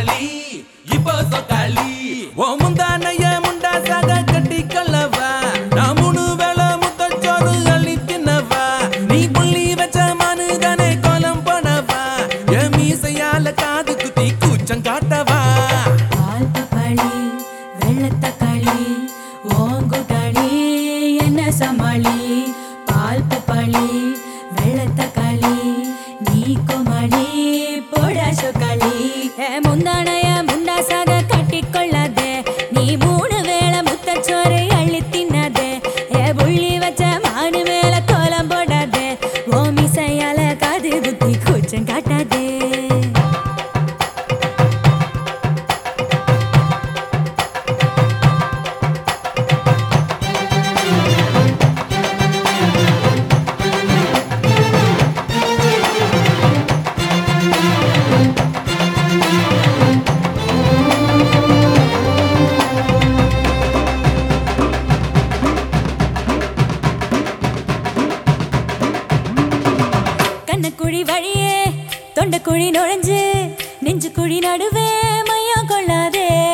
சொத்தாளி இப்போ சொத்தாளி ஓ முந்தானைய முண்டாசாக கட்டி கொள்ளவா? நான் மூணு வேலை முத்தச்சோறு அள்ளி தின்னவா? நீ புள்ளி வச்ச மனுதானே கோலம் போனவா என் மீசையால காது குத்தி கூச்சம் காட்டவா? பால்பளி வெள்ளத்தக்காளி ஓங்குடாளி என்ன சமாளி? காட்டாத. குழி வழியே தொண்டை குழி நுழைஞ்சு நெஞ்சு குழி நடுவே மையம் கொள்ளாதே.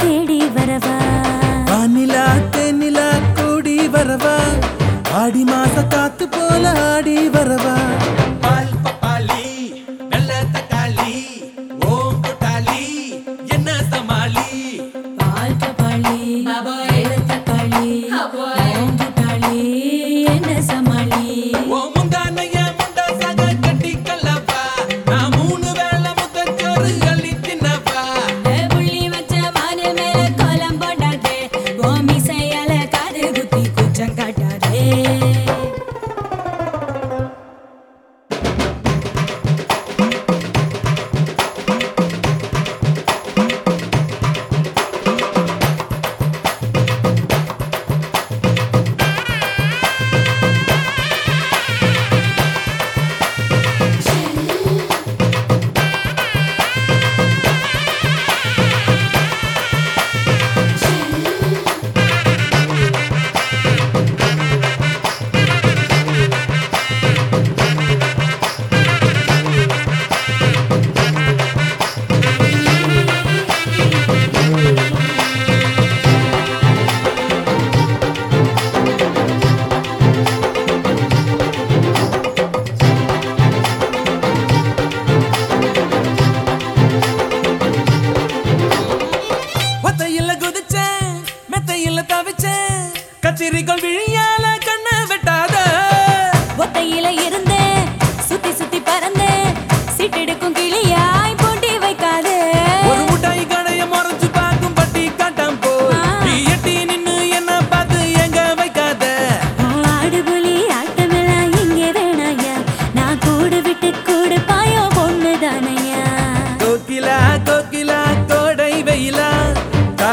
தேடி வரவா? வானிலா தென்னிலா கூடி வரவா? ஆடி மாச காத்து போல ஆடி வரவா?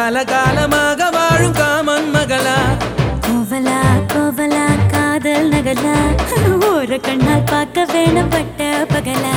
காலகாலமாக வாழும் காமன் மகளா. கோவலா கோவலா காதல் நகலா. ஒரு கண்ணால் பார்க்க வேணப்பட்ட பகலா.